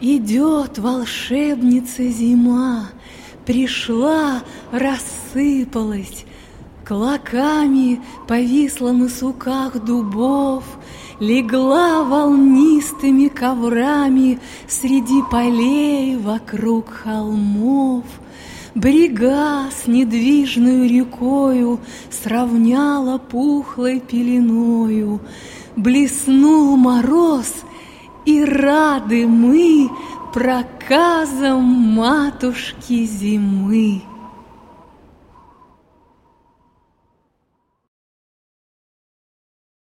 Идет волшебница зима, Пришла, рассыпалась, Клоками повисла на суках дубов, Легла волнистыми коврами Среди полей вокруг холмов. Брега с недвижную рекою Сравняла пухлой пеленою, Блеснул мороз, и рады мы Проказом матушки зимы.